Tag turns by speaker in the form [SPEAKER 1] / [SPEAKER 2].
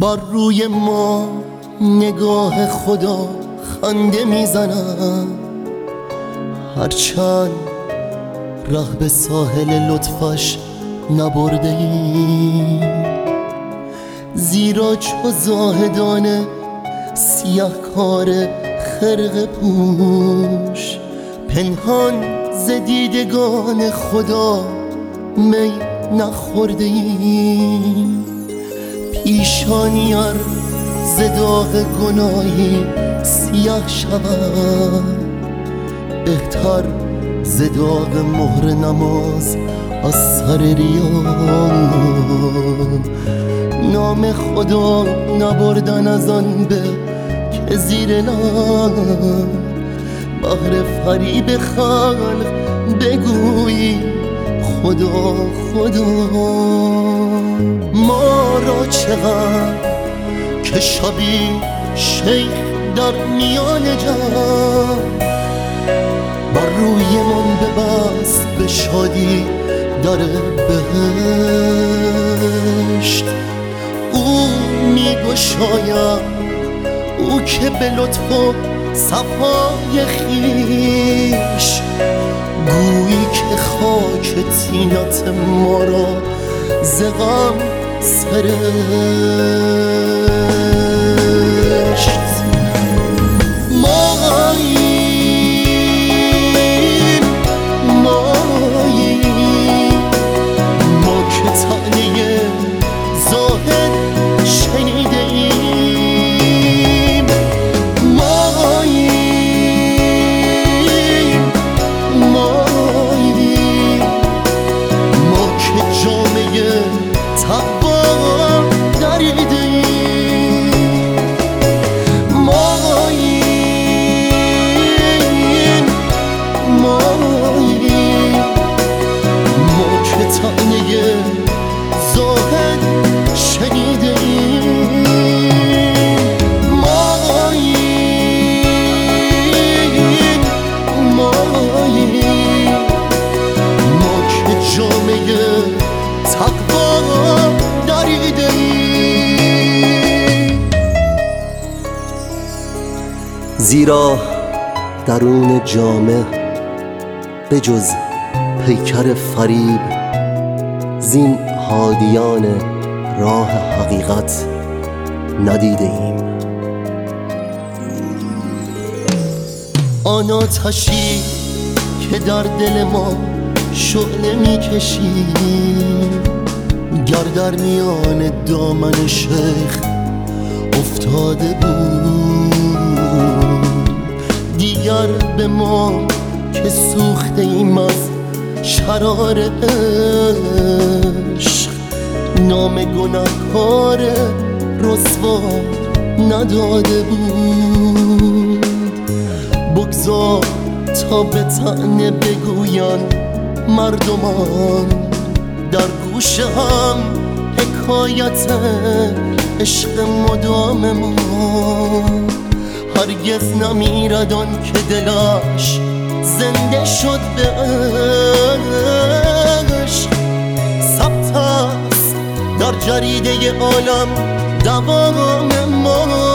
[SPEAKER 1] بر روی ما نگاه خدا خنده می‌زند هرچند ره به ساحل لطفش نبرده ای زیرا چو زاهدانه سیاه کار خرق پوش پنهان ز دیدگان خدا می نخورده ای پیشانیار ز داغ گناهی سیاه شود. بهتر ز داغ مهر نماز از سر ریا نام خدا نبردن از آن به که زیر لب بهر فریب خلق بگویی خدا خدا. ما را چقدر که شبی شیخ در میان جمع بر روی من ببست به شادی در بهشت. او میگشاید او که به لطف صفای خیش گویی که خاک تینات ما را زغم سرشت
[SPEAKER 2] زیرا درون جامع به جز پیکر فریب زین هادیان راه حقیقت ندیده ایم.
[SPEAKER 1] آن آتشی که در دل ما شعله می‌کشی گر در میان دامن شیخ افتاده بود. به ما که سوخته ایم از شرار عشق. نام گناهکار رسوا نداده بود. بگذار تا به تنه بگوین مردمان. در گوش هم حکایت عشق مدام ما هرگز نمیرد آن که دلش زنده شد به عشق. است در جریده عالم دوام ما.